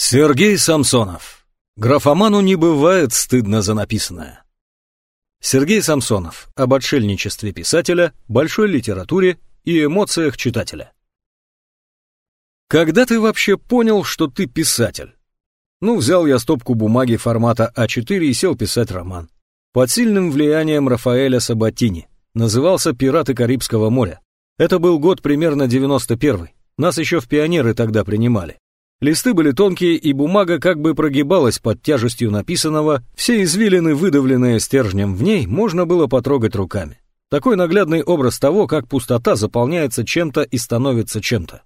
Сергей Самсонов. Графоману не бывает стыдно за написанное. Сергей Самсонов об отшельничестве писателя, большой литературе и эмоциях читателя. Когда ты вообще понял, что ты писатель? Ну, взял я стопку бумаги формата А4 и сел писать роман. Под сильным влиянием Рафаэля Сабатини. Назывался «Пираты Карибского моря». Это был год примерно 91-й. Нас еще в пионеры тогда принимали. Листы были тонкие, и бумага как бы прогибалась под тяжестью написанного, все извилины, выдавленные стержнем в ней, можно было потрогать руками. Такой наглядный образ того, как пустота заполняется чем-то и становится чем-то.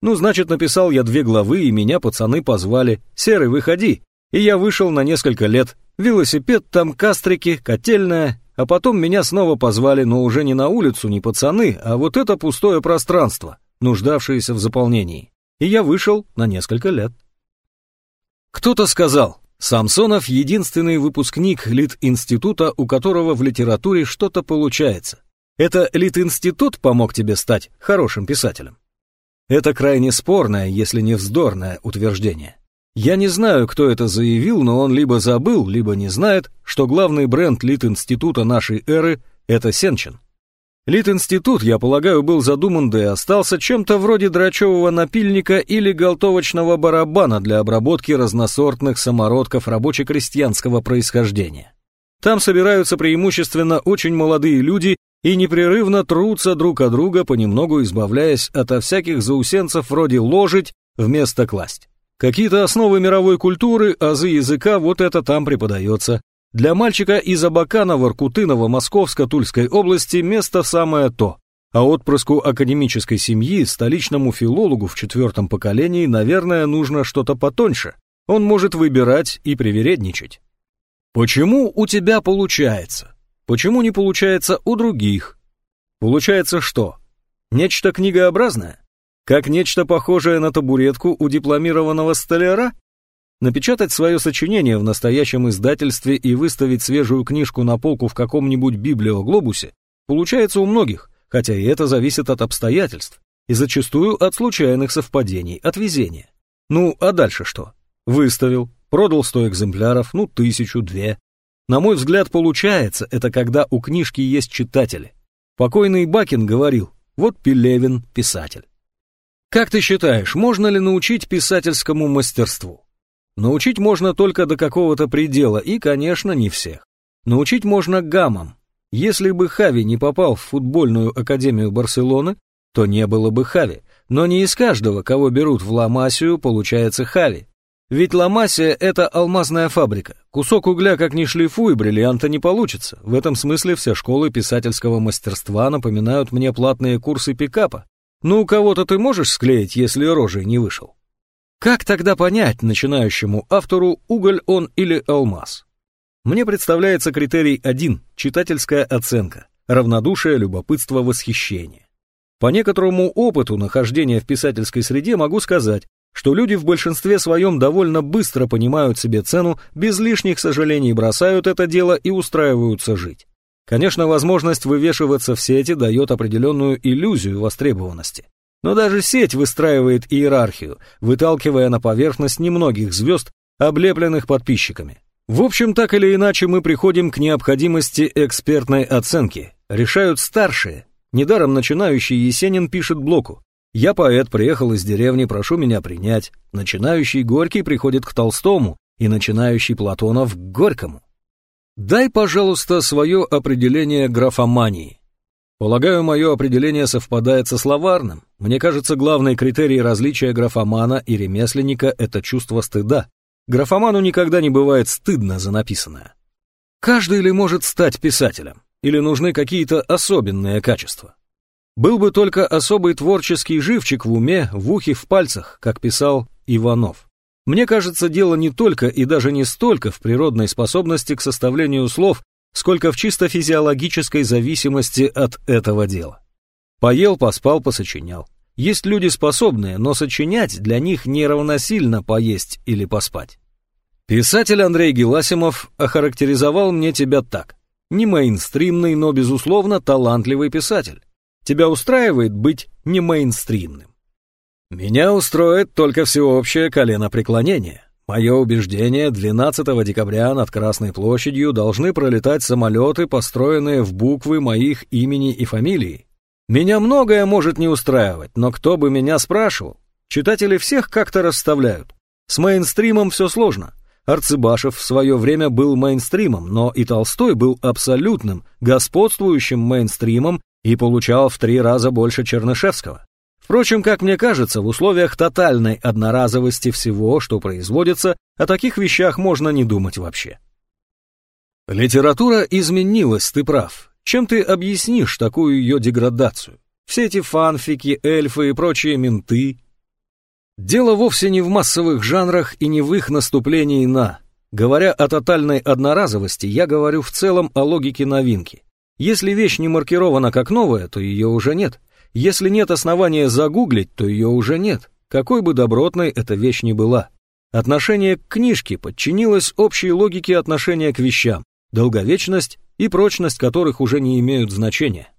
Ну, значит, написал я две главы, и меня пацаны позвали. «Серый, выходи!» И я вышел на несколько лет. Велосипед там, кастрики, котельная. А потом меня снова позвали, но уже не на улицу, не пацаны, а вот это пустое пространство, нуждавшееся в заполнении и я вышел на несколько лет. Кто-то сказал, Самсонов единственный выпускник Лит-института, у которого в литературе что-то получается. Это Лит-институт помог тебе стать хорошим писателем. Это крайне спорное, если не вздорное утверждение. Я не знаю, кто это заявил, но он либо забыл, либо не знает, что главный бренд Лит-института нашей эры – это Сенчин. Лит-институт, я полагаю, был задуман да и остался чем-то вроде драчевого напильника или галтовочного барабана для обработки разносортных самородков рабоче-крестьянского происхождения. Там собираются преимущественно очень молодые люди и непрерывно трутся друг от друга, понемногу избавляясь ото всяких заусенцев вроде ложить вместо класть. Какие-то основы мировой культуры, азы языка, вот это там преподается. Для мальчика из Абаканова, Ркутынова, Московско-Тульской области место самое то. А отпрыску академической семьи, столичному филологу в четвертом поколении, наверное, нужно что-то потоньше. Он может выбирать и привередничать. Почему у тебя получается? Почему не получается у других? Получается что? Нечто книгообразное? Как нечто похожее на табуретку у дипломированного столяра? Напечатать свое сочинение в настоящем издательстве и выставить свежую книжку на полку в каком-нибудь библиоглобусе получается у многих, хотя и это зависит от обстоятельств, и зачастую от случайных совпадений, от везения. Ну, а дальше что? Выставил, продал сто экземпляров, ну, тысячу, две. На мой взгляд, получается это, когда у книжки есть читатели. Покойный Бакин говорил, вот Пелевин писатель. Как ты считаешь, можно ли научить писательскому мастерству? Научить можно только до какого-то предела, и, конечно, не всех. Научить можно гаммам. Если бы Хави не попал в футбольную академию Барселоны, то не было бы Хави. Но не из каждого, кого берут в Ламасию, получается Хави. Ведь Ламасия — это алмазная фабрика. Кусок угля как ни шлифуй, бриллианта не получится. В этом смысле все школы писательского мастерства напоминают мне платные курсы пикапа. Ну, кого-то ты можешь склеить, если рожей не вышел? Как тогда понять начинающему автору, уголь он или алмаз? Мне представляется критерий один – читательская оценка, равнодушие, любопытство, восхищение. По некоторому опыту нахождения в писательской среде могу сказать, что люди в большинстве своем довольно быстро понимают себе цену, без лишних сожалений бросают это дело и устраиваются жить. Конечно, возможность вывешиваться в сети дает определенную иллюзию востребованности. Но даже сеть выстраивает иерархию, выталкивая на поверхность немногих звезд, облепленных подписчиками. В общем, так или иначе мы приходим к необходимости экспертной оценки. Решают старшие. Недаром начинающий Есенин пишет блоку. «Я поэт, приехал из деревни, прошу меня принять». Начинающий Горький приходит к Толстому, и начинающий Платонов к Горькому. Дай, пожалуйста, свое определение графомании. Полагаю, мое определение совпадает со словарным. Мне кажется, главный критерий различия графомана и ремесленника – это чувство стыда. Графоману никогда не бывает стыдно за написанное. Каждый ли может стать писателем? Или нужны какие-то особенные качества? Был бы только особый творческий живчик в уме, в ухе, в пальцах, как писал Иванов. Мне кажется, дело не только и даже не столько в природной способности к составлению слов, сколько в чисто физиологической зависимости от этого дела. Поел, поспал, посочинял. Есть люди способные, но сочинять для них не равносильно поесть или поспать. Писатель Андрей Геласимов охарактеризовал мне тебя так. Не мейнстримный, но, безусловно, талантливый писатель. Тебя устраивает быть не мейнстримным. Меня устроит только всеобщее коленопреклонение. Мое убеждение, 12 декабря над Красной площадью должны пролетать самолеты, построенные в буквы моих имени и фамилии. Меня многое может не устраивать, но кто бы меня спрашивал? Читатели всех как-то расставляют. С мейнстримом все сложно. Арцебашев в свое время был мейнстримом, но и Толстой был абсолютным, господствующим мейнстримом и получал в три раза больше Чернышевского. Впрочем, как мне кажется, в условиях тотальной одноразовости всего, что производится, о таких вещах можно не думать вообще. Литература изменилась, ты прав. Чем ты объяснишь такую ее деградацию? Все эти фанфики, эльфы и прочие менты. Дело вовсе не в массовых жанрах и не в их наступлении на. Говоря о тотальной одноразовости, я говорю в целом о логике новинки. Если вещь не маркирована как новая, то ее уже нет. Если нет основания загуглить, то ее уже нет, какой бы добротной эта вещь ни была. Отношение к книжке подчинилось общей логике отношения к вещам, долговечность и прочность которых уже не имеют значения.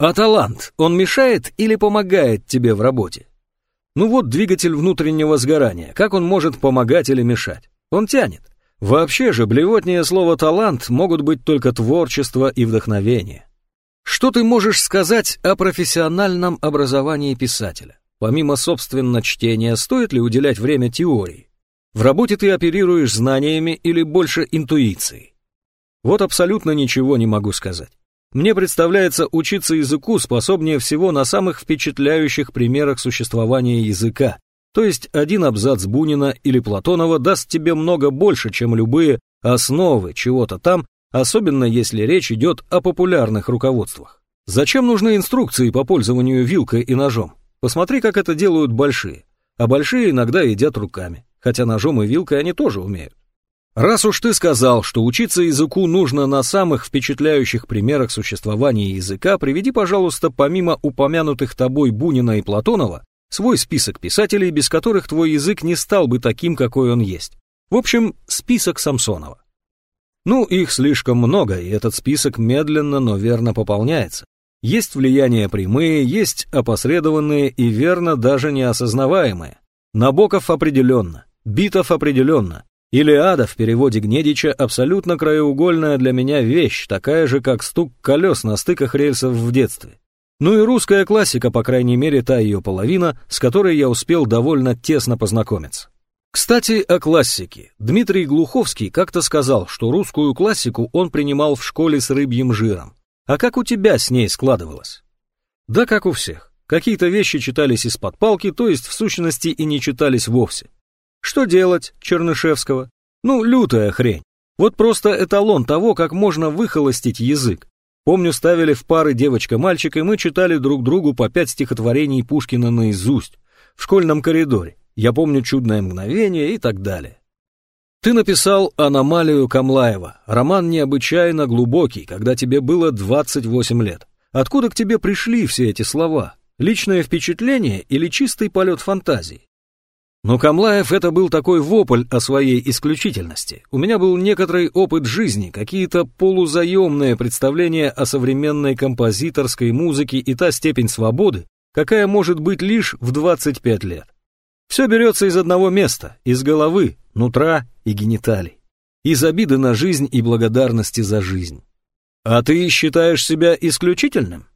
А талант, он мешает или помогает тебе в работе? Ну вот двигатель внутреннего сгорания, как он может помогать или мешать? Он тянет. Вообще же блевотнее слово «талант» могут быть только творчество и вдохновение. Что ты можешь сказать о профессиональном образовании писателя? Помимо собственно чтения, стоит ли уделять время теории? В работе ты оперируешь знаниями или больше интуицией? Вот абсолютно ничего не могу сказать. Мне представляется учиться языку способнее всего на самых впечатляющих примерах существования языка. То есть один абзац Бунина или Платонова даст тебе много больше, чем любые основы чего-то там, особенно если речь идет о популярных руководствах. Зачем нужны инструкции по пользованию вилкой и ножом? Посмотри, как это делают большие. А большие иногда едят руками, хотя ножом и вилкой они тоже умеют. Раз уж ты сказал, что учиться языку нужно на самых впечатляющих примерах существования языка, приведи, пожалуйста, помимо упомянутых тобой Бунина и Платонова, свой список писателей, без которых твой язык не стал бы таким, какой он есть. В общем, список Самсонова. Ну, их слишком много, и этот список медленно, но верно пополняется. Есть влияния прямые, есть опосредованные и верно даже неосознаваемые. Набоков определенно, Битов определенно. Илиада в переводе Гнедича абсолютно краеугольная для меня вещь, такая же, как стук колес на стыках рельсов в детстве. Ну и русская классика, по крайней мере, та ее половина, с которой я успел довольно тесно познакомиться. Кстати, о классике. Дмитрий Глуховский как-то сказал, что русскую классику он принимал в школе с рыбьим жиром. А как у тебя с ней складывалось? Да как у всех. Какие-то вещи читались из-под палки, то есть в сущности и не читались вовсе. Что делать, Чернышевского? Ну, лютая хрень. Вот просто эталон того, как можно выхолостить язык. Помню, ставили в пары девочка-мальчик, и мы читали друг другу по пять стихотворений Пушкина наизусть в школьном коридоре. Я помню чудное мгновение и так далее. Ты написал «Аномалию Камлаева», роман необычайно глубокий, когда тебе было 28 лет. Откуда к тебе пришли все эти слова? Личное впечатление или чистый полет фантазии? Но Камлаев это был такой вопль о своей исключительности. У меня был некоторый опыт жизни, какие-то полузаемные представления о современной композиторской музыке и та степень свободы, какая может быть лишь в 25 лет. Все берется из одного места, из головы, нутра и гениталий. Из обиды на жизнь и благодарности за жизнь. А ты считаешь себя исключительным?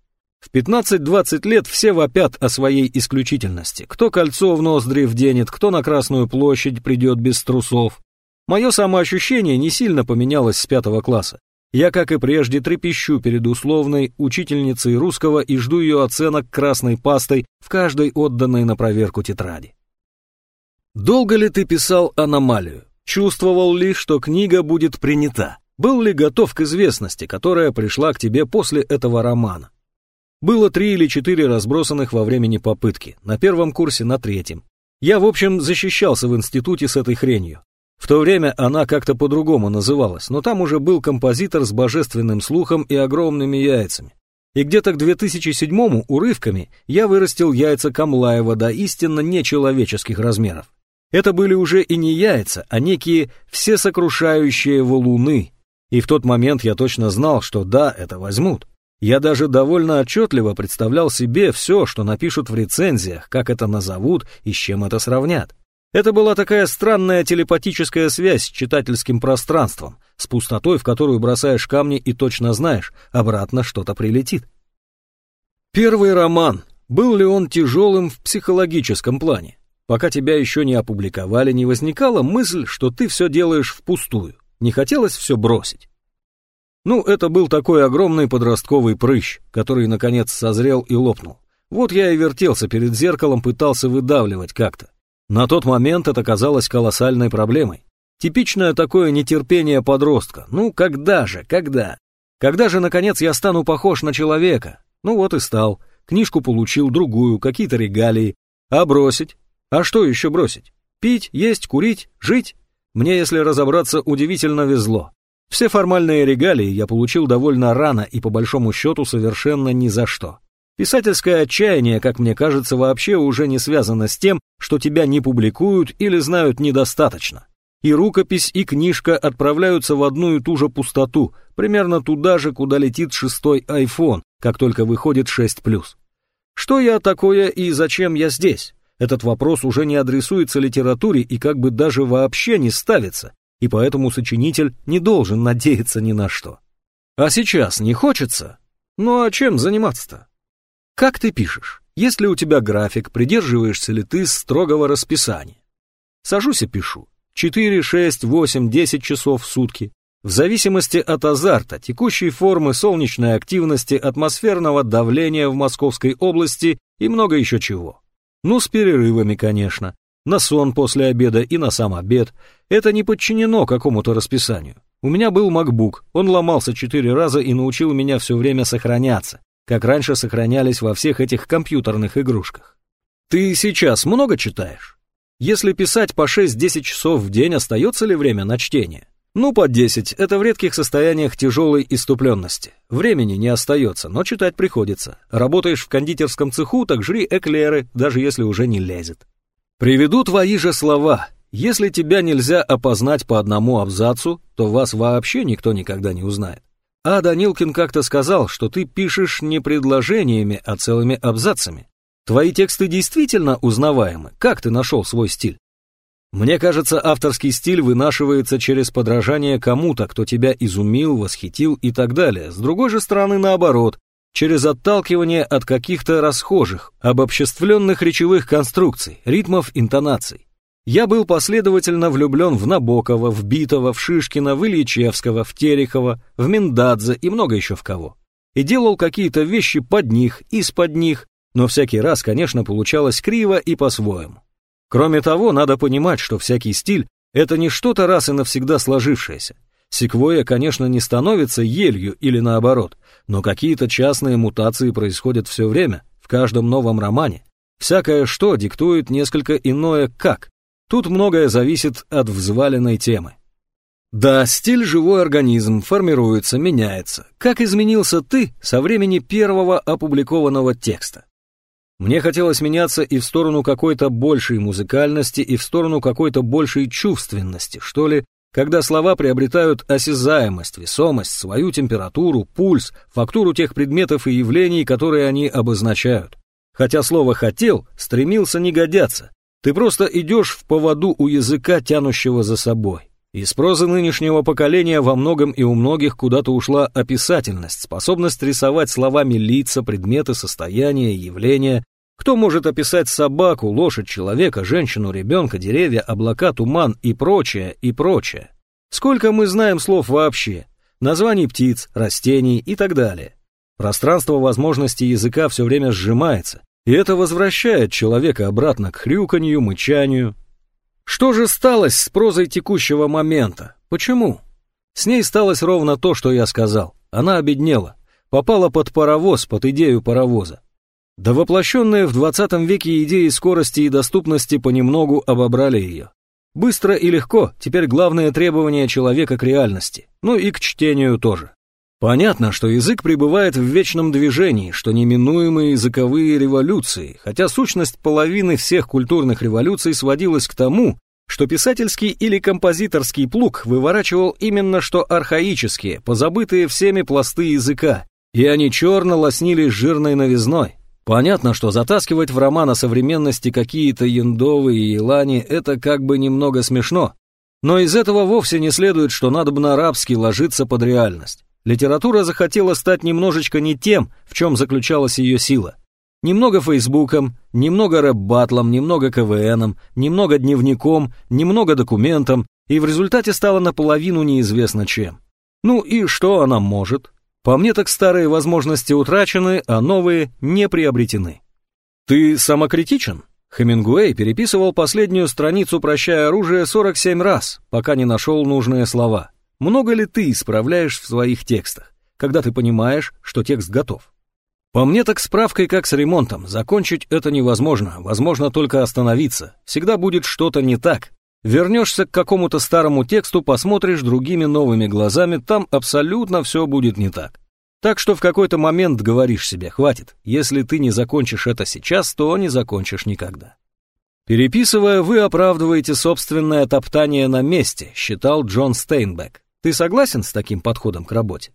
В 15-20 лет все вопят о своей исключительности. Кто кольцо в ноздри вденет, кто на Красную площадь придет без трусов. Мое самоощущение не сильно поменялось с пятого класса. Я, как и прежде, трепещу перед условной учительницей русского и жду ее оценок красной пастой в каждой отданной на проверку тетради. Долго ли ты писал аномалию? Чувствовал ли, что книга будет принята? Был ли готов к известности, которая пришла к тебе после этого романа? Было три или четыре разбросанных во времени попытки, на первом курсе, на третьем. Я, в общем, защищался в институте с этой хренью. В то время она как-то по-другому называлась, но там уже был композитор с божественным слухом и огромными яйцами. И где-то к 2007-му урывками я вырастил яйца Камлаева до истинно нечеловеческих размеров. Это были уже и не яйца, а некие всесокрушающие валуны. И в тот момент я точно знал, что да, это возьмут. Я даже довольно отчетливо представлял себе все, что напишут в рецензиях, как это назовут и с чем это сравнят. Это была такая странная телепатическая связь с читательским пространством, с пустотой, в которую бросаешь камни и точно знаешь, обратно что-то прилетит. Первый роман. Был ли он тяжелым в психологическом плане? Пока тебя еще не опубликовали, не возникала мысль, что ты все делаешь впустую. Не хотелось все бросить. Ну, это был такой огромный подростковый прыщ, который, наконец, созрел и лопнул. Вот я и вертелся перед зеркалом, пытался выдавливать как-то. На тот момент это казалось колоссальной проблемой. Типичное такое нетерпение подростка. Ну, когда же, когда? Когда же, наконец, я стану похож на человека? Ну вот и стал. Книжку получил, другую, какие-то регалии. А бросить? А что еще бросить? Пить, есть, курить, жить? Мне, если разобраться, удивительно везло. Все формальные регалии я получил довольно рано и по большому счету совершенно ни за что. Писательское отчаяние, как мне кажется, вообще уже не связано с тем, что тебя не публикуют или знают недостаточно. И рукопись, и книжка отправляются в одну и ту же пустоту, примерно туда же, куда летит шестой iPhone, как только выходит 6+. Что я такое и зачем я здесь? Этот вопрос уже не адресуется литературе и как бы даже вообще не ставится, и поэтому сочинитель не должен надеяться ни на что. А сейчас не хочется? Ну а чем заниматься-то? Как ты пишешь? Есть ли у тебя график, придерживаешься ли ты строгого расписания? Сажусь и пишу. 4, 6, 8, 10 часов в сутки. В зависимости от азарта, текущей формы солнечной активности, атмосферного давления в Московской области и много еще чего. Ну, с перерывами, конечно. На сон после обеда и на сам обед. Это не подчинено какому-то расписанию. У меня был MacBook, он ломался четыре раза и научил меня все время сохраняться как раньше сохранялись во всех этих компьютерных игрушках. Ты сейчас много читаешь? Если писать по 6-10 часов в день, остается ли время на чтение? Ну, по 10, это в редких состояниях тяжелой иступленности. Времени не остается, но читать приходится. Работаешь в кондитерском цеху, так жри эклеры, даже если уже не лезет. Приведу твои же слова. Если тебя нельзя опознать по одному абзацу, то вас вообще никто никогда не узнает. А Данилкин как-то сказал, что ты пишешь не предложениями, а целыми абзацами. Твои тексты действительно узнаваемы. Как ты нашел свой стиль? Мне кажется, авторский стиль вынашивается через подражание кому-то, кто тебя изумил, восхитил и так далее. С другой же стороны, наоборот, через отталкивание от каких-то расхожих, обобществленных речевых конструкций, ритмов, интонаций. Я был последовательно влюблен в Набокова, в Битова, в Шишкина, в Ильичевского, в Терехова, в Миндадзе и много еще в кого. И делал какие-то вещи под них, из-под них, но всякий раз, конечно, получалось криво и по-своему. Кроме того, надо понимать, что всякий стиль — это не что-то раз и навсегда сложившееся. Секвойя, конечно, не становится елью или наоборот, но какие-то частные мутации происходят все время, в каждом новом романе. Всякое что диктует несколько иное «как», Тут многое зависит от взваленной темы. Да, стиль живой организм формируется, меняется. Как изменился ты со времени первого опубликованного текста? Мне хотелось меняться и в сторону какой-то большей музыкальности, и в сторону какой-то большей чувственности, что ли, когда слова приобретают осязаемость, весомость, свою температуру, пульс, фактуру тех предметов и явлений, которые они обозначают. Хотя слово «хотел» стремился не годяться, ты просто идешь в поводу у языка, тянущего за собой. Из прозы нынешнего поколения во многом и у многих куда-то ушла описательность, способность рисовать словами лица, предметы, состояния, явления. Кто может описать собаку, лошадь, человека, женщину, ребенка, деревья, облака, туман и прочее, и прочее? Сколько мы знаем слов вообще? Названий птиц, растений и так далее. Пространство возможностей языка все время сжимается, и это возвращает человека обратно к хрюканью, мычанию. Что же сталось с прозой текущего момента? Почему? С ней сталось ровно то, что я сказал. Она обеднела, попала под паровоз, под идею паровоза. Да воплощенные в 20 веке идеи скорости и доступности понемногу обобрали ее. Быстро и легко, теперь главное требование человека к реальности, ну и к чтению тоже. Понятно, что язык пребывает в вечном движении, что неминуемые языковые революции, хотя сущность половины всех культурных революций сводилась к тому, что писательский или композиторский плуг выворачивал именно что архаические, позабытые всеми пласты языка, И они черно лоснились жирной новизной. Понятно, что затаскивать в роман о современности какие-то яндовые и елани — это как бы немного смешно. Но из этого вовсе не следует, что надо бы на арабский ложиться под реальность. Литература захотела стать немножечко не тем, в чем заключалась ее сила. Немного фейсбуком, немного рэп-батлом, немного КВНом, немного дневником, немного документом, и в результате стала наполовину неизвестно чем. Ну и что она может? По мне так старые возможности утрачены, а новые не приобретены. Ты самокритичен? Хемингуэй переписывал последнюю страницу «Прощая оружие» 47 раз, пока не нашел нужные слова. Много ли ты исправляешь в своих текстах, когда ты понимаешь, что текст готов? По мне так справкой, как с ремонтом, закончить это невозможно, возможно только остановиться. Всегда будет что-то не так. Вернешься к какому-то старому тексту, посмотришь другими новыми глазами, там абсолютно все будет не так. Так что в какой-то момент говоришь себе, хватит, если ты не закончишь это сейчас, то не закончишь никогда. Переписывая, вы оправдываете собственное топтание на месте, считал Джон Стейнбек. Ты согласен с таким подходом к работе?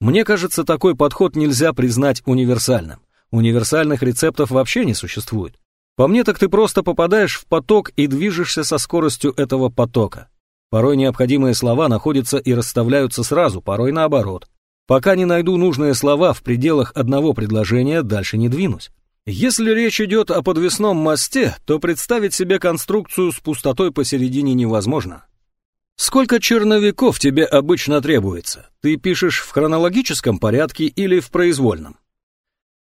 Мне кажется, такой подход нельзя признать универсальным. Универсальных рецептов вообще не существует. По мне так ты просто попадаешь в поток и движешься со скоростью этого потока. Порой необходимые слова находятся и расставляются сразу, порой наоборот. Пока не найду нужные слова в пределах одного предложения, дальше не двинусь. Если речь идет о подвесном мосте, то представить себе конструкцию с пустотой посередине невозможно. Сколько черновиков тебе обычно требуется? Ты пишешь в хронологическом порядке или в произвольном?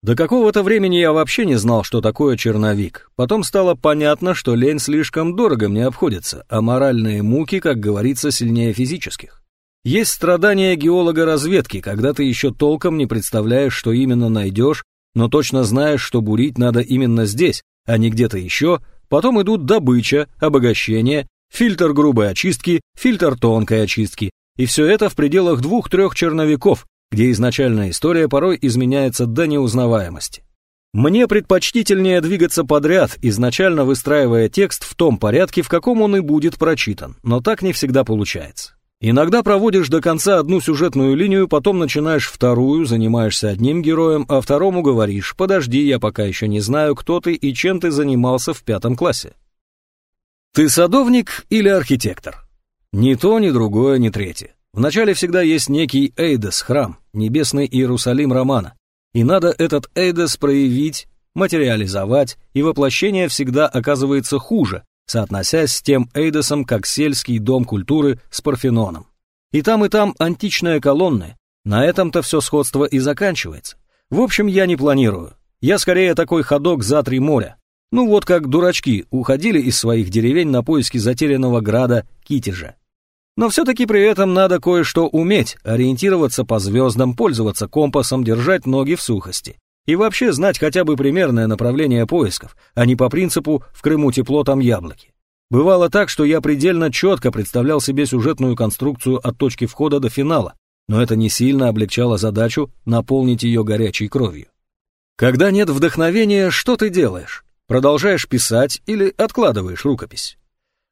До какого-то времени я вообще не знал, что такое черновик. Потом стало понятно, что лень слишком дорого мне обходится, а моральные муки, как говорится, сильнее физических. Есть страдания геолога разведки, когда ты еще толком не представляешь, что именно найдешь, но точно знаешь, что бурить надо именно здесь, а не где-то еще, потом идут добыча, обогащение, фильтр грубой очистки, фильтр тонкой очистки, и все это в пределах двух-трех черновиков, где изначальная история порой изменяется до неузнаваемости. Мне предпочтительнее двигаться подряд, изначально выстраивая текст в том порядке, в каком он и будет прочитан, но так не всегда получается. Иногда проводишь до конца одну сюжетную линию, потом начинаешь вторую, занимаешься одним героем, а второму говоришь «подожди, я пока еще не знаю, кто ты и чем ты занимался в пятом классе». Ты садовник или архитектор? Ни то, ни другое, ни третье. Вначале всегда есть некий Эйдес, храм, небесный Иерусалим романа. И надо этот Эйдес проявить, материализовать, и воплощение всегда оказывается хуже, соотносясь с тем Эйдосом, как сельский дом культуры с Парфеноном. И там, и там античные колонны. На этом-то все сходство и заканчивается. В общем, я не планирую. Я скорее такой ходок за три моря. Ну вот как дурачки уходили из своих деревень на поиски затерянного града Китежа. Но все-таки при этом надо кое-что уметь, ориентироваться по звездам, пользоваться компасом, держать ноги в сухости. И вообще знать хотя бы примерное направление поисков, а не по принципу «в Крыму тепло, там яблоки». Бывало так, что я предельно четко представлял себе сюжетную конструкцию от точки входа до финала, но это не сильно облегчало задачу наполнить ее горячей кровью. Когда нет вдохновения, что ты делаешь? Продолжаешь писать или откладываешь рукопись?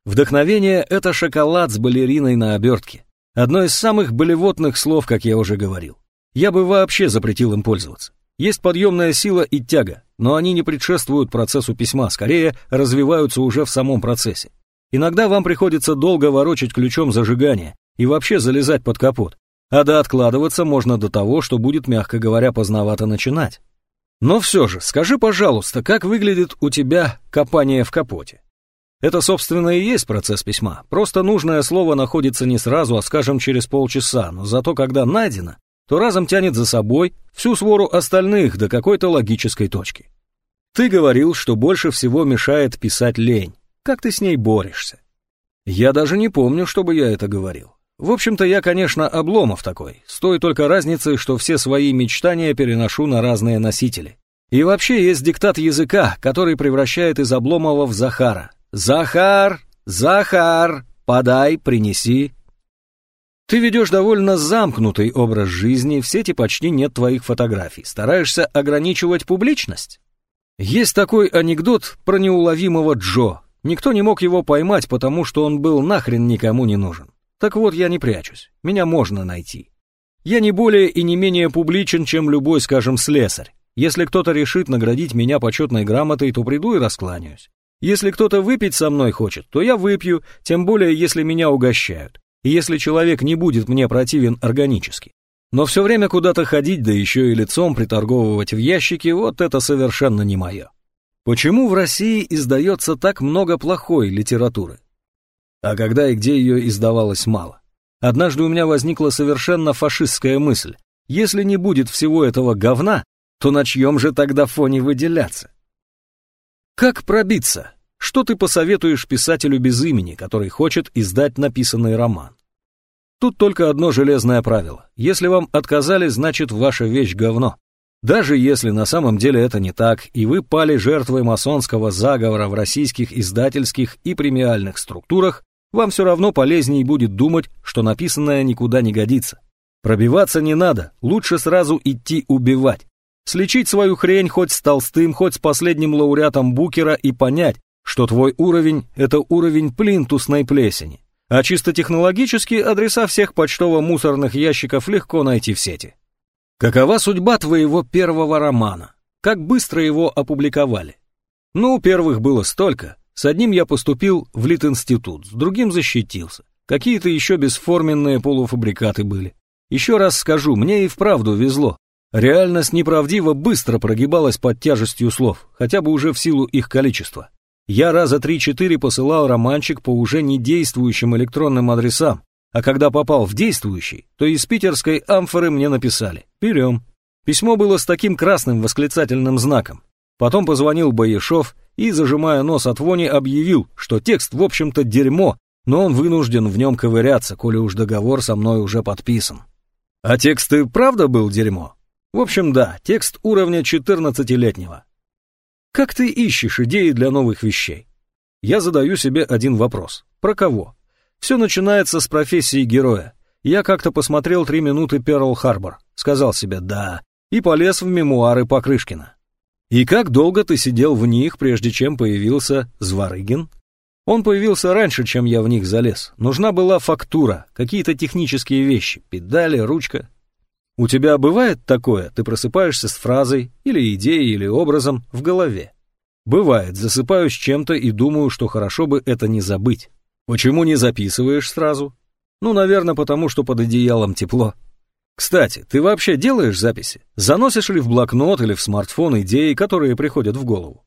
Вдохновение — это шоколад с балериной на обертке. Одно из самых болевотных слов, как я уже говорил. Я бы вообще запретил им пользоваться. Есть подъемная сила и тяга, но они не предшествуют процессу письма, скорее развиваются уже в самом процессе. Иногда вам приходится долго ворочать ключом зажигания и вообще залезать под капот, а до откладываться можно до того, что будет, мягко говоря, поздновато начинать. Но все же, скажи, пожалуйста, как выглядит у тебя копание в капоте? Это, собственно, и есть процесс письма. Просто нужное слово находится не сразу, а, скажем, через полчаса, но зато когда найдено, то разом тянет за собой всю свору остальных до какой-то логической точки. Ты говорил, что больше всего мешает писать лень. Как ты с ней борешься? Я даже не помню, чтобы я это говорил. В общем-то, я, конечно, обломов такой, с той только разницей, что все свои мечтания переношу на разные носители. И вообще есть диктат языка, который превращает из Обломова в Захара. «Захар! Захар! Подай, принеси!» Ты ведешь довольно замкнутый образ жизни, в сети почти нет твоих фотографий. Стараешься ограничивать публичность? Есть такой анекдот про неуловимого Джо. Никто не мог его поймать, потому что он был нахрен никому не нужен. Так вот, я не прячусь, меня можно найти. Я не более и не менее публичен, чем любой, скажем, слесарь. Если кто-то решит наградить меня почетной грамотой, то приду и раскланяюсь. Если кто-то выпить со мной хочет, то я выпью, тем более если меня угощают. И если человек не будет мне противен органически. Но все время куда-то ходить, да еще и лицом приторговывать в ящике, вот это совершенно не мое. Почему в России издается так много плохой литературы? А когда и где ее издавалось мало? Однажды у меня возникла совершенно фашистская мысль. Если не будет всего этого говна, то на чьем же тогда фоне выделяться? Как пробиться? Что ты посоветуешь писателю без имени, который хочет издать написанный роман? Тут только одно железное правило. Если вам отказали, значит ваша вещь говно. Даже если на самом деле это не так, и вы пали жертвой масонского заговора в российских издательских и премиальных структурах, вам все равно полезнее будет думать, что написанное никуда не годится. Пробиваться не надо, лучше сразу идти убивать. Слечить свою хрень хоть с Толстым, хоть с последним лауреатом Букера и понять, что твой уровень – это уровень плинтусной плесени. А чисто технологически адреса всех почтово-мусорных ящиков легко найти в сети. Какова судьба твоего первого романа? Как быстро его опубликовали? Ну, первых было столько. С одним я поступил в Литинститут, с другим защитился. Какие-то еще бесформенные полуфабрикаты были. Еще раз скажу, мне и вправду везло. Реальность неправдиво быстро прогибалась под тяжестью слов, хотя бы уже в силу их количества. Я раза три-четыре посылал романчик по уже не действующим электронным адресам, а когда попал в действующий, то из питерской амфоры мне написали «Берем». Письмо было с таким красным восклицательным знаком. Потом позвонил Боешов и, зажимая нос от вони, объявил, что текст, в общем-то, дерьмо, но он вынужден в нем ковыряться, коли уж договор со мной уже подписан. А текст и правда был дерьмо? В общем, да, текст уровня 14-летнего. Как ты ищешь идеи для новых вещей? Я задаю себе один вопрос. Про кого? Все начинается с профессии героя. Я как-то посмотрел три минуты Перл-Харбор, сказал себе «да» и полез в мемуары Покрышкина. И как долго ты сидел в них, прежде чем появился Зварыгин? Он появился раньше, чем я в них залез. Нужна была фактура, какие-то технические вещи, педали, ручка, у тебя бывает такое, ты просыпаешься с фразой или идеей, или образом в голове. Бывает, засыпаю с чем-то и думаю, что хорошо бы это не забыть. Почему не записываешь сразу? Ну, наверное, потому что под одеялом тепло. Кстати, ты вообще делаешь записи? Заносишь ли в блокнот или в смартфон идеи, которые приходят в голову?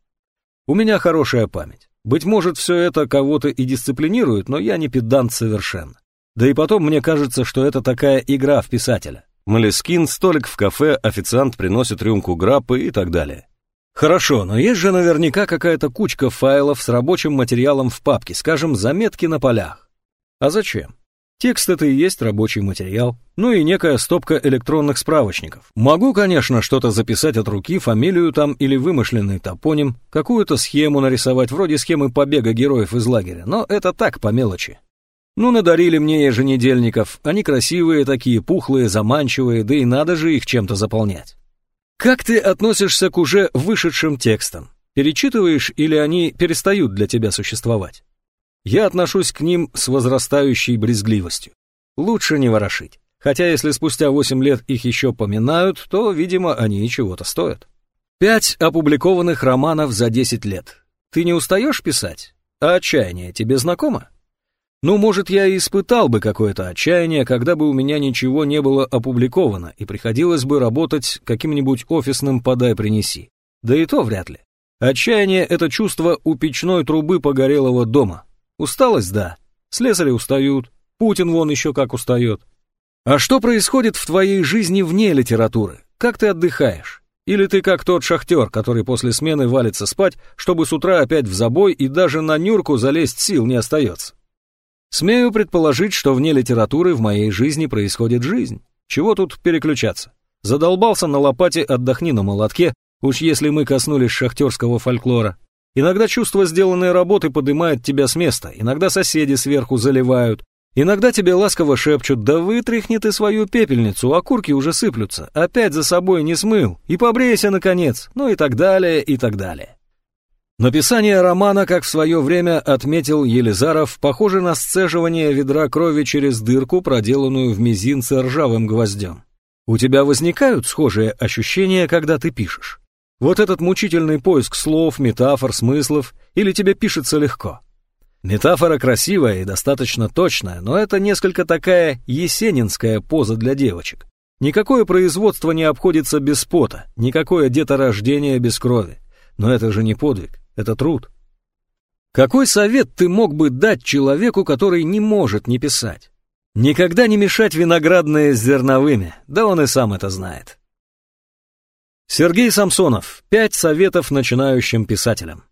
У меня хорошая память. Быть может, все это кого-то и дисциплинирует, но я не педант совершенно. Да и потом мне кажется, что это такая игра в писателя. Малескин, столик в кафе, официант приносит рюмку граппы и так далее. Хорошо, но есть же наверняка какая-то кучка файлов с рабочим материалом в папке, скажем, заметки на полях. А зачем? Текст это и есть рабочий материал, ну и некая стопка электронных справочников. Могу, конечно, что-то записать от руки, фамилию там или вымышленный топоним, какую-то схему нарисовать, вроде схемы побега героев из лагеря, но это так, по мелочи. Ну, надарили мне еженедельников, они красивые такие, пухлые, заманчивые, да и надо же их чем-то заполнять. Как ты относишься к уже вышедшим текстам? Перечитываешь или они перестают для тебя существовать? Я отношусь к ним с возрастающей брезгливостью. Лучше не ворошить. Хотя если спустя 8 лет их еще поминают, то, видимо, они чего-то стоят. Пять опубликованных романов за 10 лет. Ты не устаешь писать? А отчаяние тебе знакомо? Ну, может, я и испытал бы какое-то отчаяние, когда бы у меня ничего не было опубликовано, и приходилось бы работать каким-нибудь офисным «подай-принеси». Да и то вряд ли. Отчаяние — это чувство у печной трубы погорелого дома. Усталость — да. Слесари устают. Путин вон еще как устает. А что происходит в твоей жизни вне литературы? Как ты отдыхаешь? Или ты как тот шахтер, который после смены валится спать, чтобы с утра опять в забой и даже на Нюрку залезть сил не остается? Смею предположить, что вне литературы в моей жизни происходит жизнь. Чего тут переключаться? Задолбался на лопате, отдохни на молотке, уж если мы коснулись шахтерского фольклора. Иногда чувство сделанной работы поднимает тебя с места, иногда соседи сверху заливают, иногда тебе ласково шепчут «Да вытряхни ты свою пепельницу, окурки уже сыплются, опять за собой не смыл, и побрейся, наконец», ну и так далее, и так далее. Написание романа, как в свое время отметил Елизаров, похоже на сцеживание ведра крови через дырку, проделанную в мизинце ржавым гвоздем. У тебя возникают схожие ощущения, когда ты пишешь? Вот этот мучительный поиск слов, метафор, смыслов, или тебе пишется легко? Метафора красивая и достаточно точная, но это несколько такая есенинская поза для девочек. Никакое производство не обходится без пота, никакое деторождение без крови. Но это же не подвиг, это труд. Какой совет ты мог бы дать человеку, который не может не писать? Никогда не мешать виноградные с зерновыми, да он и сам это знает. Сергей Самсонов. Пять советов начинающим писателям.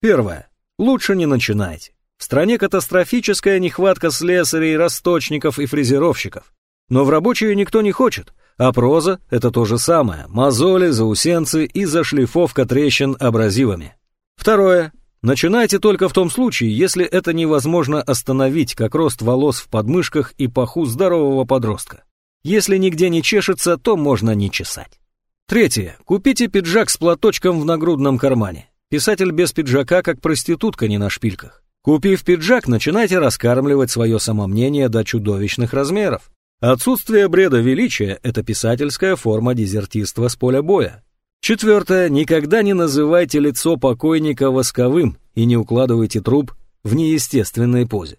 Первое. Лучше не начинайте. В стране катастрофическая нехватка слесарей, расточников и фрезеровщиков. Но в рабочие никто не хочет, а проза — это то же самое. Мозоли, заусенцы и зашлифовка трещин абразивами. Второе. Начинайте только в том случае, если это невозможно остановить, как рост волос в подмышках и паху здорового подростка. Если нигде не чешется, то можно не чесать. Третье. Купите пиджак с платочком в нагрудном кармане. Писатель без пиджака, как проститутка не на шпильках. Купив пиджак, начинайте раскармливать свое самомнение до чудовищных размеров. Отсутствие бреда величия – это писательская форма дезертирства с поля боя. Четвертое. Никогда не называйте лицо покойника восковым и не укладывайте труп в неестественной позе.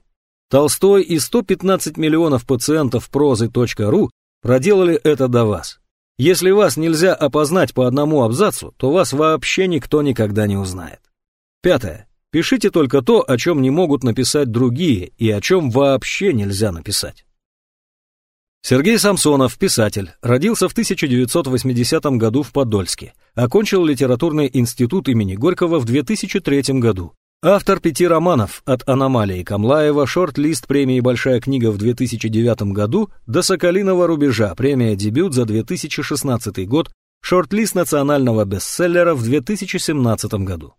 Толстой и 115 миллионов пациентов прозы.ру проделали это до вас. Если вас нельзя опознать по одному абзацу, то вас вообще никто никогда не узнает. Пятое. Пишите только то, о чем не могут написать другие и о чем вообще нельзя написать. Сергей Самсонов, писатель, родился в 1980 году в Подольске, окончил литературный институт имени Горького в 2003 году. Автор пяти романов «От аномалии Камлаева», шорт-лист премии «Большая книга» в 2009 году до «Соколиного рубежа», премия «Дебют» за 2016 год, шорт-лист национального бестселлера в 2017 году.